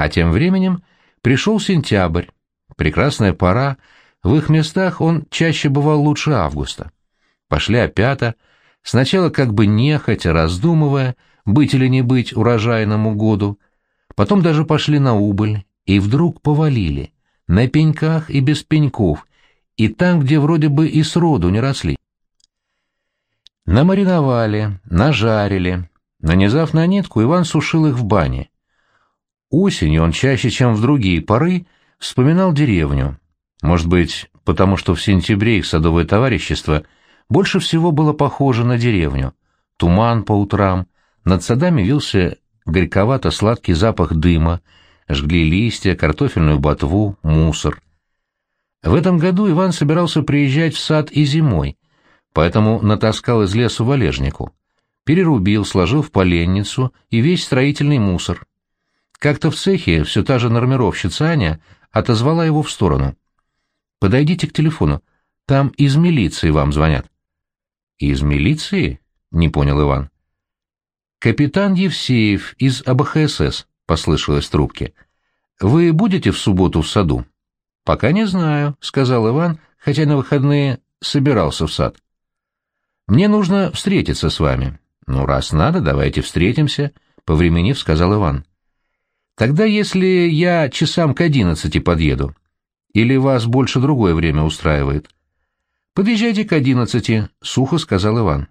А тем временем пришел сентябрь. Прекрасная пора, в их местах он чаще бывал лучше августа. Пошли опята, сначала как бы нехотя, раздумывая, быть или не быть урожайному году, потом даже пошли на убыль, и вдруг повалили, на пеньках и без пеньков, и там, где вроде бы и сроду не росли. Намариновали, нажарили. Нанизав на нитку, Иван сушил их в бане. Осенью он чаще, чем в другие поры, вспоминал деревню. Может быть, потому что в сентябре их садовое товарищество больше всего было похоже на деревню. Туман по утрам, над садами вился горьковато-сладкий запах дыма, жгли листья, картофельную ботву, мусор. В этом году Иван собирался приезжать в сад и зимой, поэтому натаскал из лесу валежнику. Перерубил, сложил в поленницу и весь строительный мусор. Как-то в цехе все та же нормировщица Аня отозвала его в сторону. «Подойдите к телефону, там из милиции вам звонят». «Из милиции?» — не понял Иван. «Капитан Евсеев из АБХСС», — послышалось в трубке. «Вы будете в субботу в саду?» «Пока не знаю», — сказал Иван, хотя на выходные собирался в сад. «Мне нужно встретиться с вами». «Ну, раз надо, давайте встретимся», — повременив, сказал Иван. «Тогда если я часам к одиннадцати подъеду, или вас больше другое время устраивает?» «Подъезжайте к одиннадцати», — сухо сказал Иван.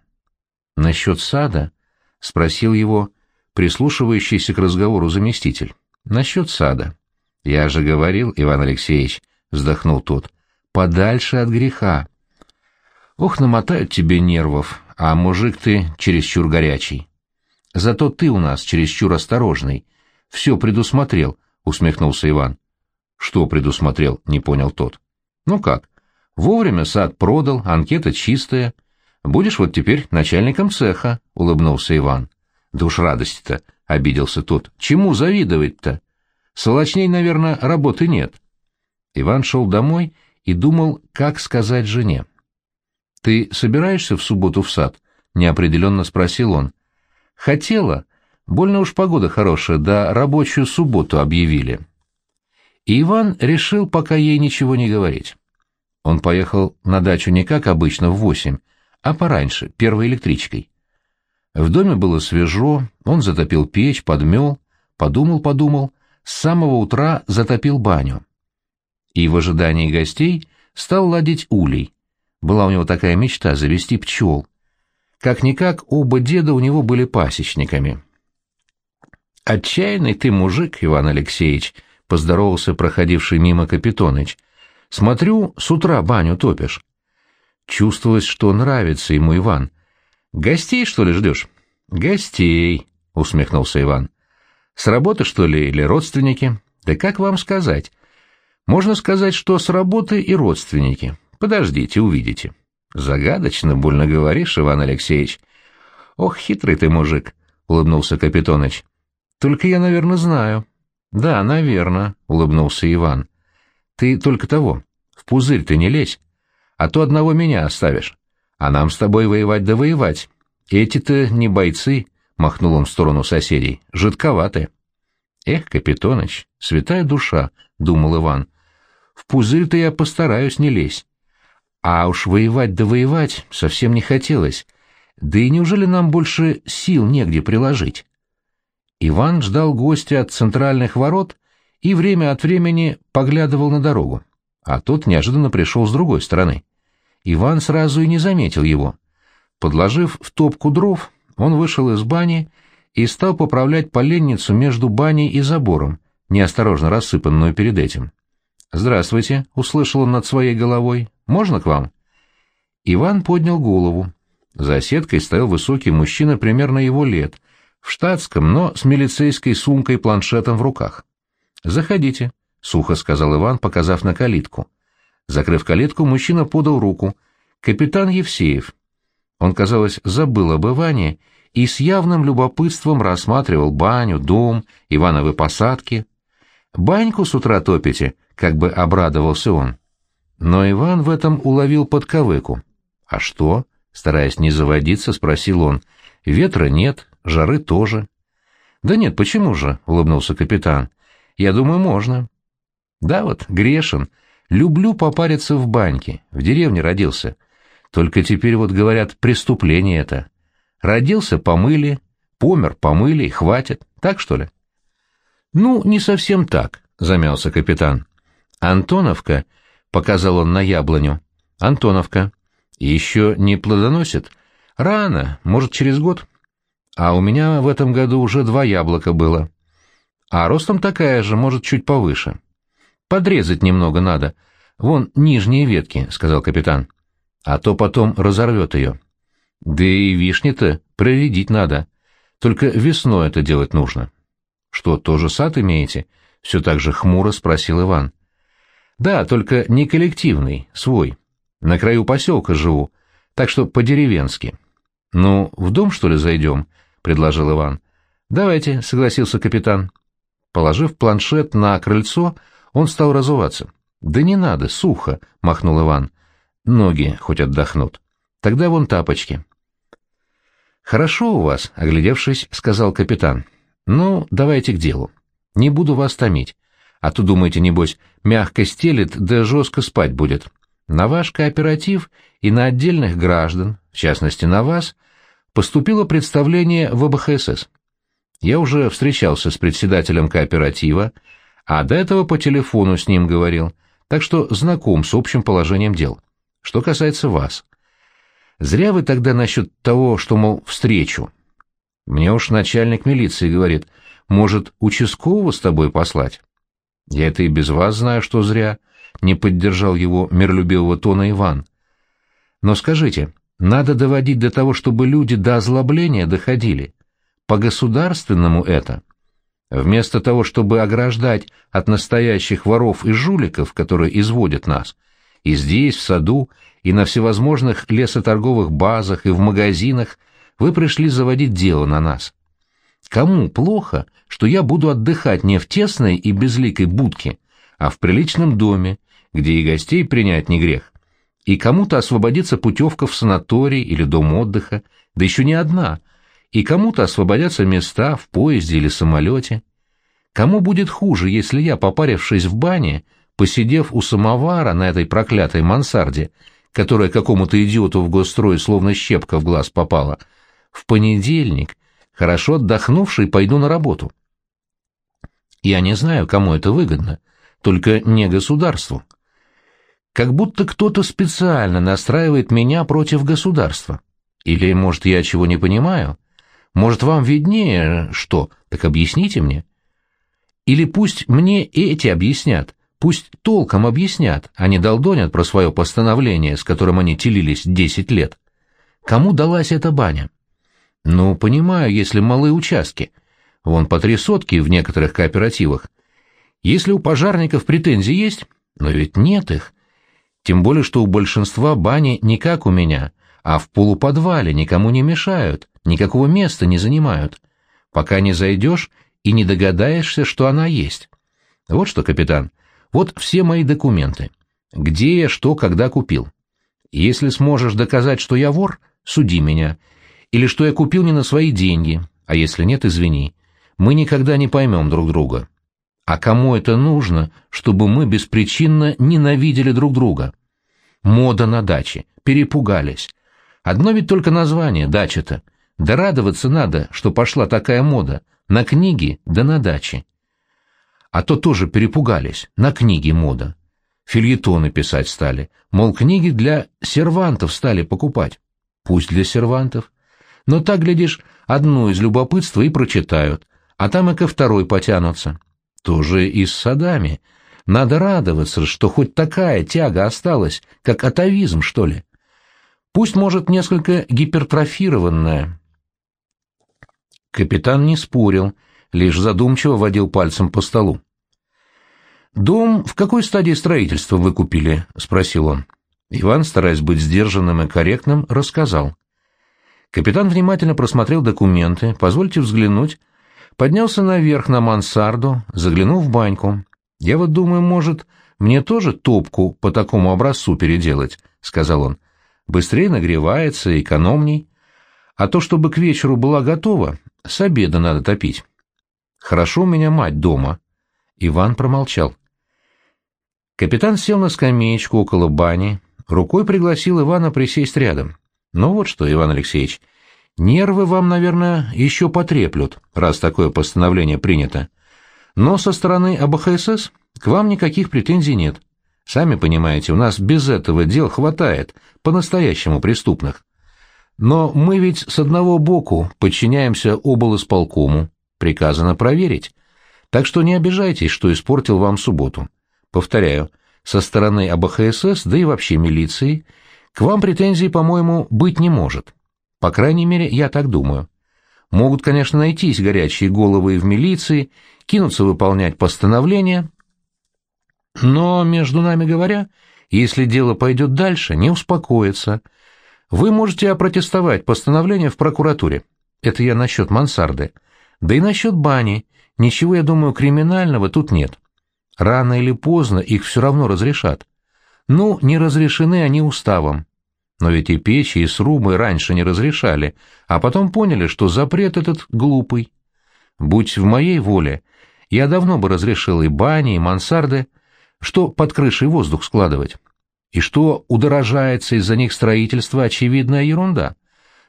«Насчет сада?» — спросил его прислушивающийся к разговору заместитель. — Насчет сада. — Я же говорил, Иван Алексеевич, — вздохнул тот, — подальше от греха. — Ох, намотают тебе нервов, а мужик ты чересчур горячий. — Зато ты у нас чересчур осторожный. Все предусмотрел, — усмехнулся Иван. — Что предусмотрел, — не понял тот. — Ну как? Вовремя сад продал, анкета чистая. — Будешь вот теперь начальником цеха, — улыбнулся Иван. — Да уж радости-то, — обиделся тот. — Чему завидовать-то? Солочней, наверное, работы нет. Иван шел домой и думал, как сказать жене. — Ты собираешься в субботу в сад? — неопределенно спросил он. — Хотела. Больно уж погода хорошая, да рабочую субботу объявили. И Иван решил пока ей ничего не говорить. Он поехал на дачу не как обычно в восемь, а пораньше, первой электричкой. В доме было свежо, он затопил печь, подмел, подумал-подумал, с самого утра затопил баню. И в ожидании гостей стал ладить улей. Была у него такая мечта — завести пчел. Как-никак оба деда у него были пасечниками. «Отчаянный ты мужик, Иван Алексеевич», — поздоровался проходивший мимо Капитоныч. «Смотрю, с утра баню топишь. Чувствовалось, что нравится ему Иван. «Гостей, что ли, ждешь?» «Гостей», — усмехнулся Иван. «С работы, что ли, или родственники?» «Да как вам сказать?» «Можно сказать, что с работы и родственники. Подождите, увидите». «Загадочно, больно говоришь, Иван Алексеевич». «Ох, хитрый ты мужик», — улыбнулся Капитоныч. «Только я, наверное, знаю». «Да, наверное», — улыбнулся Иван. «Ты только того, в пузырь ты не лезь а то одного меня оставишь. А нам с тобой воевать да воевать. Эти-то не бойцы, — махнул он в сторону соседей, — жидковаты. Эх, Капитоныч, святая душа, — думал Иван, — в пузырь-то я постараюсь не лезть. А уж воевать да воевать совсем не хотелось. Да и неужели нам больше сил негде приложить? Иван ждал гостя от центральных ворот и время от времени поглядывал на дорогу, а тот неожиданно пришел с другой стороны. Иван сразу и не заметил его. Подложив в топку дров, он вышел из бани и стал поправлять поленницу между баней и забором, неосторожно рассыпанную перед этим. «Здравствуйте», — услышал он над своей головой. «Можно к вам?» Иван поднял голову. За сеткой стоял высокий мужчина примерно его лет, в штатском, но с милицейской сумкой-планшетом в руках. «Заходите», — сухо сказал Иван, показав на калитку. Закрыв калитку, мужчина подал руку. «Капитан Евсеев». Он, казалось, забыл об Иване и с явным любопытством рассматривал баню, дом, Ивановы посадки. «Баньку с утра топите?» — как бы обрадовался он. Но Иван в этом уловил подковыку. «А что?» — стараясь не заводиться, спросил он. «Ветра нет, жары тоже». «Да нет, почему же?» — улыбнулся капитан. Я думаю, можно. Да вот, грешен. Люблю попариться в баньке. В деревне родился. Только теперь вот говорят, преступление это. Родился — помыли, помер — помыли, хватит. Так, что ли? Ну, не совсем так, — замялся капитан. Антоновка, — показал он на яблоню. Антоновка. Еще не плодоносит? Рано, может, через год. А у меня в этом году уже два яблока было. А ростом такая же, может, чуть повыше. Подрезать немного надо. Вон нижние ветки, — сказал капитан. А то потом разорвет ее. Да и вишни-то проредить надо. Только весной это делать нужно. Что, тоже сад имеете? Все так же хмуро спросил Иван. Да, только не коллективный, свой. На краю поселка живу, так что по-деревенски. Ну, в дом, что ли, зайдем? — предложил Иван. Давайте, — согласился капитан. Положив планшет на крыльцо, он стал разуваться. «Да не надо, сухо», — махнул Иван. «Ноги хоть отдохнут. Тогда вон тапочки». «Хорошо у вас», — оглядевшись, сказал капитан. «Ну, давайте к делу. Не буду вас томить. А то, думаете, небось, мягко стелит, да жестко спать будет. На ваш кооператив и на отдельных граждан, в частности на вас, поступило представление в ОБХСС. Я уже встречался с председателем кооператива, а до этого по телефону с ним говорил, так что знаком с общим положением дел. Что касается вас. Зря вы тогда насчет того, что, мол, встречу. Мне уж начальник милиции говорит, может, участкового с тобой послать? Я это и без вас знаю, что зря, — не поддержал его миролюбивого тона Иван. Но скажите, надо доводить до того, чтобы люди до озлобления доходили. По-государственному это. Вместо того, чтобы ограждать от настоящих воров и жуликов, которые изводят нас, и здесь, в саду, и на всевозможных лесоторговых базах, и в магазинах, вы пришли заводить дело на нас. Кому плохо, что я буду отдыхать не в тесной и безликой будке, а в приличном доме, где и гостей принять не грех? И кому-то освободится путевка в санаторий или дом отдыха, да еще не одна, и кому-то освободятся места в поезде или самолете. Кому будет хуже, если я, попарившись в бане, посидев у самовара на этой проклятой мансарде, которая какому-то идиоту в госстрое словно щепка в глаз попала, в понедельник, хорошо отдохнувший, пойду на работу. Я не знаю, кому это выгодно, только не государству. Как будто кто-то специально настраивает меня против государства. Или, может, я чего не понимаю? Может, вам виднее что? Так объясните мне. Или пусть мне эти объяснят, пусть толком объяснят, а не долдонят про свое постановление, с которым они телились десять лет. Кому далась эта баня? Ну, понимаю, если малые участки. Вон по три сотки в некоторых кооперативах. Если у пожарников претензии есть, но ведь нет их. Тем более, что у большинства бани не как у меня, а в полуподвале никому не мешают, никакого места не занимают, пока не зайдешь и не догадаешься, что она есть. Вот что, капитан, вот все мои документы. Где я что когда купил. Если сможешь доказать, что я вор, суди меня. Или что я купил не на свои деньги, а если нет, извини. Мы никогда не поймем друг друга. А кому это нужно, чтобы мы беспричинно ненавидели друг друга? Мода на даче. Перепугались. Одно ведь только название, дача-то. Да радоваться надо, что пошла такая мода. На книги, да на даче. А то тоже перепугались. На книги мода. Фильетоны писать стали. Мол, книги для сервантов стали покупать. Пусть для сервантов. Но так, глядишь, одну из любопытства и прочитают, а там и ко второй потянутся. Тоже и с садами. Надо радоваться, что хоть такая тяга осталась, как атовизм, что ли. Пусть, может, несколько гипертрофированная, Капитан не спорил, лишь задумчиво водил пальцем по столу. «Дом в какой стадии строительства вы купили?» — спросил он. Иван, стараясь быть сдержанным и корректным, рассказал. Капитан внимательно просмотрел документы, позвольте взглянуть, поднялся наверх на мансарду, заглянул в баньку. «Я вот думаю, может, мне тоже топку по такому образцу переделать?» — сказал он. «Быстрее нагревается, экономней. А то, чтобы к вечеру была готова, с обеда надо топить. Хорошо у меня мать дома. Иван промолчал. Капитан сел на скамеечку около бани, рукой пригласил Ивана присесть рядом. «Ну вот что, Иван Алексеевич, нервы вам, наверное, еще потреплют, раз такое постановление принято. Но со стороны АБХСС к вам никаких претензий нет. Сами понимаете, у нас без этого дел хватает, по-настоящему преступных. Но мы ведь с одного боку подчиняемся облсполкому, приказано проверить. Так что не обижайтесь, что испортил вам субботу. Повторяю, со стороны АБХСС, да и вообще милиции, к вам претензий, по-моему, быть не может. По крайней мере, я так думаю. Могут, конечно, найтись горячие головы в милиции, кинуться выполнять постановления. Но, между нами говоря, если дело пойдет дальше, не успокоится. Вы можете опротестовать постановление в прокуратуре. Это я насчет мансарды. Да и насчет бани. Ничего, я думаю, криминального тут нет. Рано или поздно их все равно разрешат. Ну, не разрешены они уставом. Но ведь и печи, и срубы раньше не разрешали, а потом поняли, что запрет этот глупый. Будь в моей воле, я давно бы разрешил и бани, и мансарды, что под крышей воздух складывать. И что удорожается из-за них строительство, очевидная ерунда.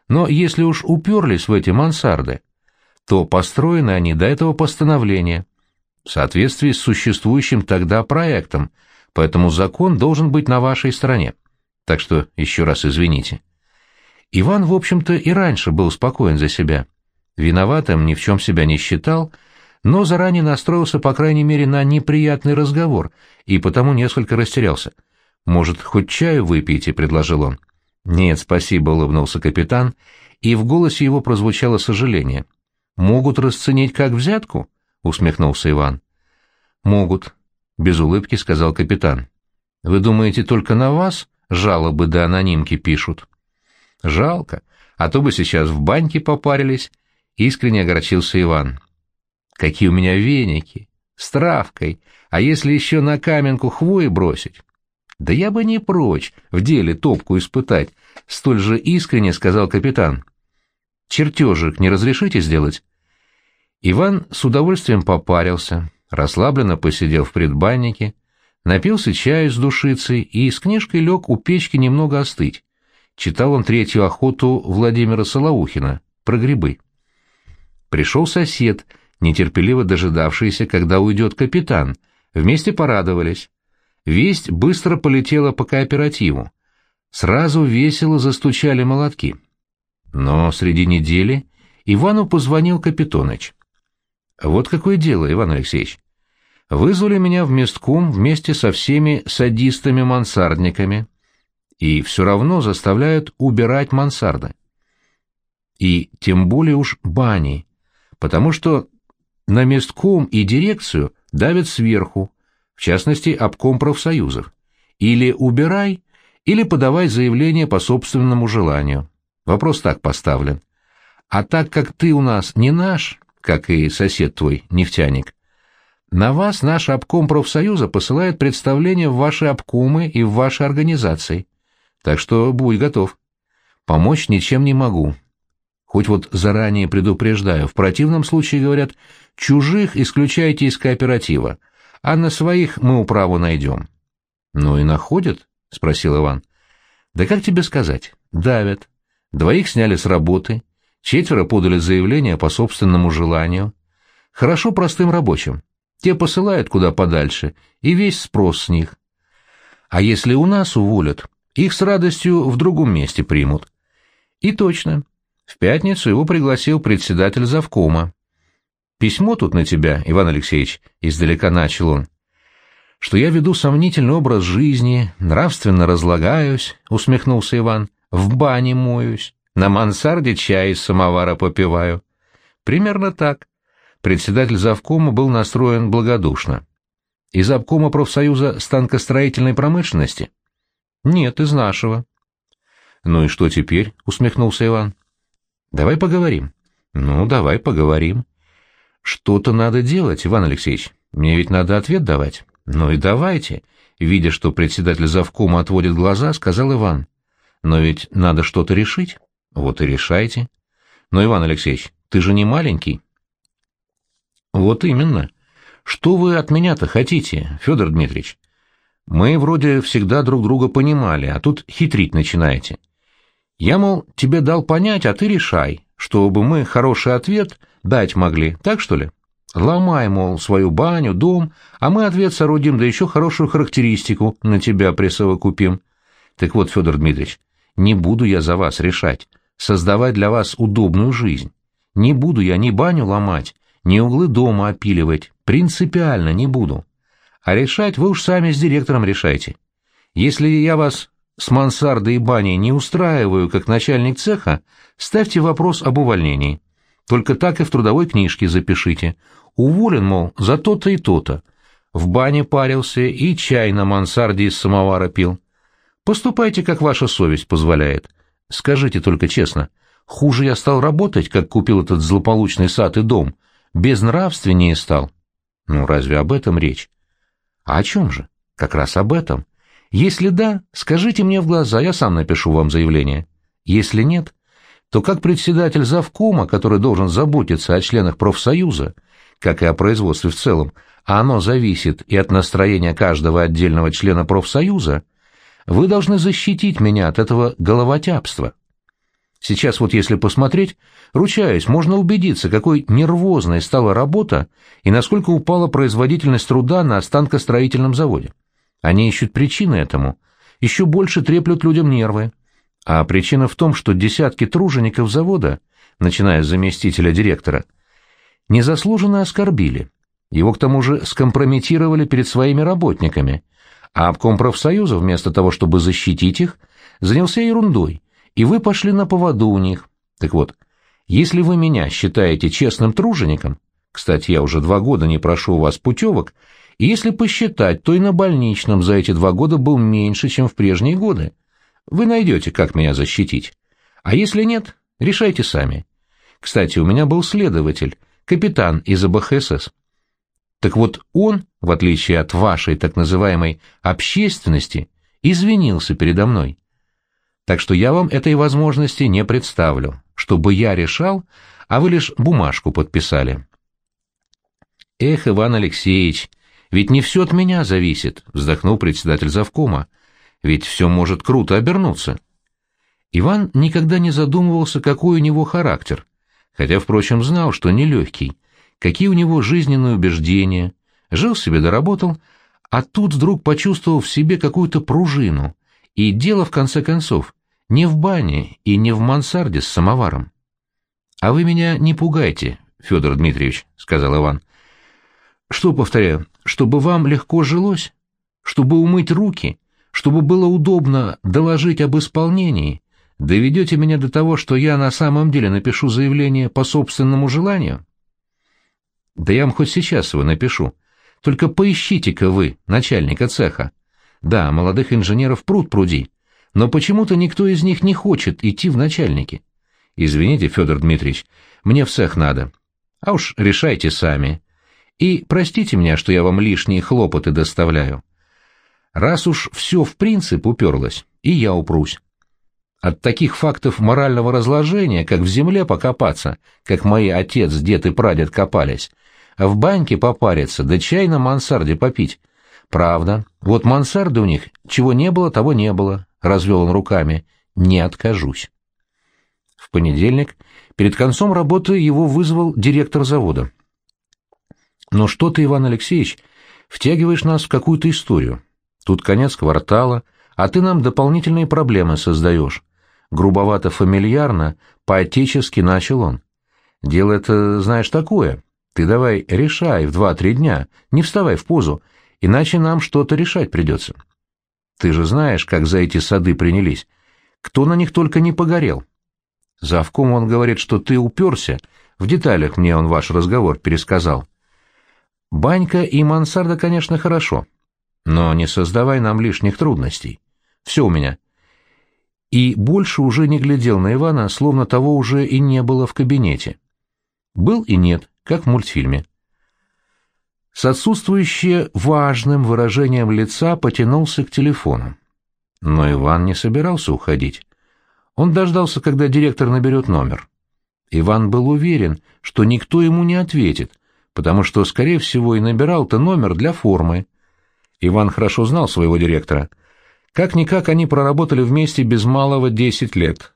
Но если уж уперлись в эти мансарды, то построены они до этого постановления, в соответствии с существующим тогда проектом, поэтому закон должен быть на вашей стороне. Так что еще раз извините. Иван, в общем-то, и раньше был спокоен за себя. Виноватым ни в чем себя не считал, но заранее настроился, по крайней мере, на неприятный разговор, и потому несколько растерялся. «Может, хоть чаю выпьете?» — предложил он. «Нет, спасибо», — улыбнулся капитан, и в голосе его прозвучало сожаление. «Могут расценить как взятку?» — усмехнулся Иван. «Могут», — без улыбки сказал капитан. «Вы думаете, только на вас жалобы до анонимки пишут?» «Жалко, а то бы сейчас в баньке попарились», — искренне огорчился Иван. «Какие у меня веники! С травкой! А если еще на каменку хвои бросить?» «Да я бы не прочь в деле топку испытать», — столь же искренне сказал капитан. «Чертежик не разрешите сделать?» Иван с удовольствием попарился, расслабленно посидел в предбаннике, напился чаю с душицей и с книжкой лег у печки немного остыть. Читал он третью охоту Владимира Солоухина про грибы. Пришел сосед, нетерпеливо дожидавшийся, когда уйдет капитан. Вместе порадовались. Весть быстро полетела по кооперативу. Сразу весело застучали молотки. Но среди недели Ивану позвонил Капитоныч. Вот какое дело, Иван Алексеевич. Вызвали меня в местком вместе со всеми садистами-мансардниками и все равно заставляют убирать мансарды. И тем более уж бани, потому что на местком и дирекцию давят сверху, в частности, обком профсоюзов. Или убирай, или подавай заявление по собственному желанию. Вопрос так поставлен. А так как ты у нас не наш, как и сосед твой, нефтяник. На вас наш обком профсоюза посылает представление в ваши обкомы и в ваши организации. Так что будь готов. Помочь ничем не могу. Хоть вот заранее предупреждаю, в противном случае, говорят, чужих исключайте из кооператива, а на своих мы управу найдем. — Ну и находят? — спросил Иван. — Да как тебе сказать? Давят. Двоих сняли с работы, Четверо подали заявление по собственному желанию. Хорошо простым рабочим. Те посылают куда подальше, и весь спрос с них. А если у нас уволят, их с радостью в другом месте примут. И точно. В пятницу его пригласил председатель завкома. «Письмо тут на тебя, Иван Алексеевич», — издалека начал он. «Что я веду сомнительный образ жизни, нравственно разлагаюсь», — усмехнулся Иван, — «в бане моюсь». На мансарде чай из самовара попиваю. Примерно так. Председатель завкома был настроен благодушно. Из обкома профсоюза станкостроительной промышленности? Нет, из нашего. Ну и что теперь? усмехнулся Иван. Давай поговорим. Ну, давай поговорим. Что-то надо делать, Иван Алексеевич. Мне ведь надо ответ давать. Ну и давайте. Видя, что председатель завкома отводит глаза, сказал Иван. Но ведь надо что-то решить. Вот и решайте. Но, Иван Алексеевич, ты же не маленький. Вот именно. Что вы от меня-то хотите, Федор Дмитриевич? Мы вроде всегда друг друга понимали, а тут хитрить начинаете. Я, мол, тебе дал понять, а ты решай, чтобы мы хороший ответ дать могли, так что ли? Ломай, мол, свою баню, дом, а мы ответ соорудим, да еще хорошую характеристику на тебя присовокупим. Так вот, Федор Дмитриевич, не буду я за вас решать, создавать для вас удобную жизнь. Не буду я ни баню ломать, ни углы дома опиливать, принципиально не буду. А решать вы уж сами с директором решайте. Если я вас с мансардой и баней не устраиваю как начальник цеха, ставьте вопрос об увольнении. Только так и в трудовой книжке запишите. Уволен, мол, за то-то и то-то. В бане парился и чай на мансарде из самовара пил. Поступайте, как ваша совесть позволяет. Скажите только честно, хуже я стал работать, как купил этот злополучный сад и дом, безнравственнее стал? Ну, разве об этом речь? А о чем же? Как раз об этом. Если да, скажите мне в глаза, я сам напишу вам заявление. Если нет, то как председатель завкома, который должен заботиться о членах профсоюза, как и о производстве в целом, а оно зависит и от настроения каждого отдельного члена профсоюза, вы должны защитить меня от этого головотяпства. Сейчас вот если посмотреть, ручаюсь, можно убедиться, какой нервозной стала работа и насколько упала производительность труда на останкостроительном заводе. Они ищут причины этому, еще больше треплют людям нервы. А причина в том, что десятки тружеников завода, начиная с заместителя директора, незаслуженно оскорбили. Его к тому же скомпрометировали перед своими работниками, а обком профсоюза вместо того, чтобы защитить их, занялся ерундой – и вы пошли на поводу у них. Так вот, если вы меня считаете честным тружеником, кстати, я уже два года не прошу у вас путевок, если посчитать, то и на больничном за эти два года был меньше, чем в прежние годы. Вы найдете, как меня защитить. А если нет, решайте сами. Кстати, у меня был следователь, капитан из АБХСС. Так вот он, в отличие от вашей так называемой общественности, извинился передо мной. Так что я вам этой возможности не представлю, чтобы я решал, а вы лишь бумажку подписали. Эх, Иван Алексеевич, ведь не все от меня зависит, вздохнул председатель завкома. Ведь все может круто обернуться. Иван никогда не задумывался, какой у него характер, хотя, впрочем, знал, что нелегкий, какие у него жизненные убеждения, жил себе доработал, а тут вдруг почувствовал в себе какую-то пружину, и дело, в конце концов, не в бане и не в мансарде с самоваром. — А вы меня не пугайте, Федор Дмитриевич, — сказал Иван. — Что, повторяю, чтобы вам легко жилось? Чтобы умыть руки? Чтобы было удобно доложить об исполнении? Доведете меня до того, что я на самом деле напишу заявление по собственному желанию? — Да я вам хоть сейчас его напишу. Только поищите-ка вы, начальника цеха. Да, молодых инженеров пруд пруди но почему-то никто из них не хочет идти в начальники. Извините, Федор Дмитриевич, мне в цех надо. А уж решайте сами. И простите меня, что я вам лишние хлопоты доставляю. Раз уж все в принцип уперлось, и я упрусь. От таких фактов морального разложения, как в земле покопаться, как мои отец, дед и прадед копались, а в баньке попариться, да чай на мансарде попить. Правда, вот мансарды у них, чего не было, того не было, — развел он руками, — не откажусь. В понедельник перед концом работы его вызвал директор завода. «Ну что ты, Иван Алексеевич, втягиваешь нас в какую-то историю. Тут конец квартала, а ты нам дополнительные проблемы создаешь». Грубовато-фамильярно, по-отечески начал он. «Дело это, знаешь, такое. Ты давай решай в два-три дня, не вставай в позу, иначе нам что-то решать придется. Ты же знаешь, как за эти сады принялись. Кто на них только не погорел. Завком он говорит, что ты уперся. В деталях мне он ваш разговор пересказал. Банька и мансарда, конечно, хорошо. Но не создавай нам лишних трудностей. Все у меня. И больше уже не глядел на Ивана, словно того уже и не было в кабинете. Был и нет, как в мультфильме с отсутствующе важным выражением лица потянулся к телефону. Но Иван не собирался уходить. Он дождался, когда директор наберет номер. Иван был уверен, что никто ему не ответит, потому что, скорее всего, и набирал-то номер для формы. Иван хорошо знал своего директора. Как-никак они проработали вместе без малого десять лет.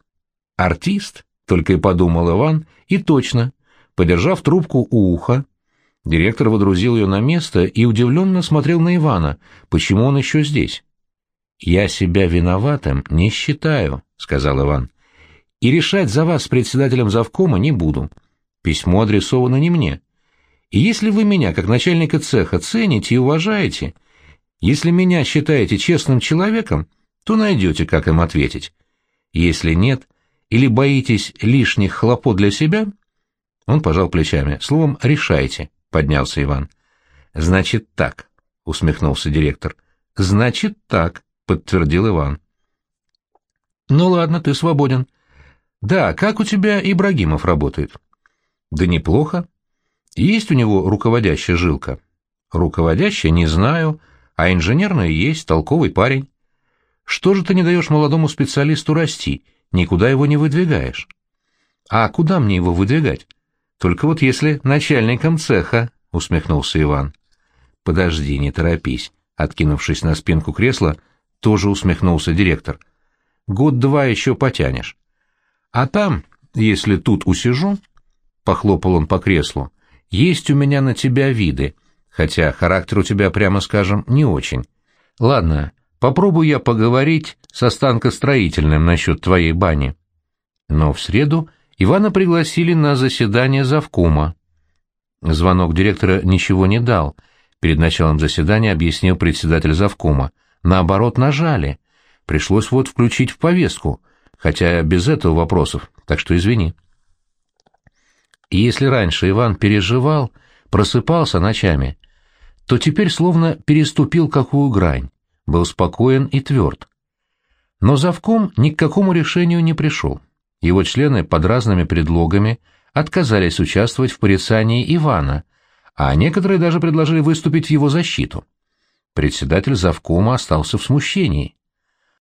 «Артист?» — только и подумал Иван, и точно. Подержав трубку у уха, директор водрузил ее на место и удивленно смотрел на Ивана, почему он еще здесь. «Я себя виноватым не считаю», — сказал Иван. «И решать за вас с председателем завкома не буду. Письмо адресовано не мне. Если вы меня, как начальника цеха, цените и уважаете, если меня считаете честным человеком, то найдете, как им ответить. Если нет, или боитесь лишних хлопот для себя, он пожал плечами. Словом, решайте, поднялся Иван. Значит так, усмехнулся директор. Значит так, подтвердил Иван. Ну ладно, ты свободен. Да, как у тебя Ибрагимов работает? Да неплохо. Есть у него руководящая жилка? Руководящая не знаю, а инженерная есть, толковый парень. Что же ты не даешь молодому специалисту расти, никуда его не выдвигаешь? А куда мне его выдвигать? Только вот если начальником цеха, усмехнулся Иван. Подожди, не торопись, откинувшись на спинку кресла, тоже усмехнулся директор. Год-два еще потянешь. А там, если тут усижу, похлопал он по креслу, есть у меня на тебя виды, хотя характер у тебя, прямо скажем, не очень. Ладно, попробую я поговорить со станкостроительным насчет твоей бани. Но в среду Ивана пригласили на заседание завкума. Звонок директора ничего не дал. Перед началом заседания объяснил председатель завкума. Наоборот, нажали. Пришлось вот включить в повестку, хотя без этого вопросов, так что извини. И если раньше Иван переживал, просыпался ночами, то теперь словно переступил какую грань, был спокоен и тверд. Но завком ни к какому решению не пришел. Его члены под разными предлогами отказались участвовать в порицании Ивана, а некоторые даже предложили выступить в его защиту. Председатель завкома остался в смущении.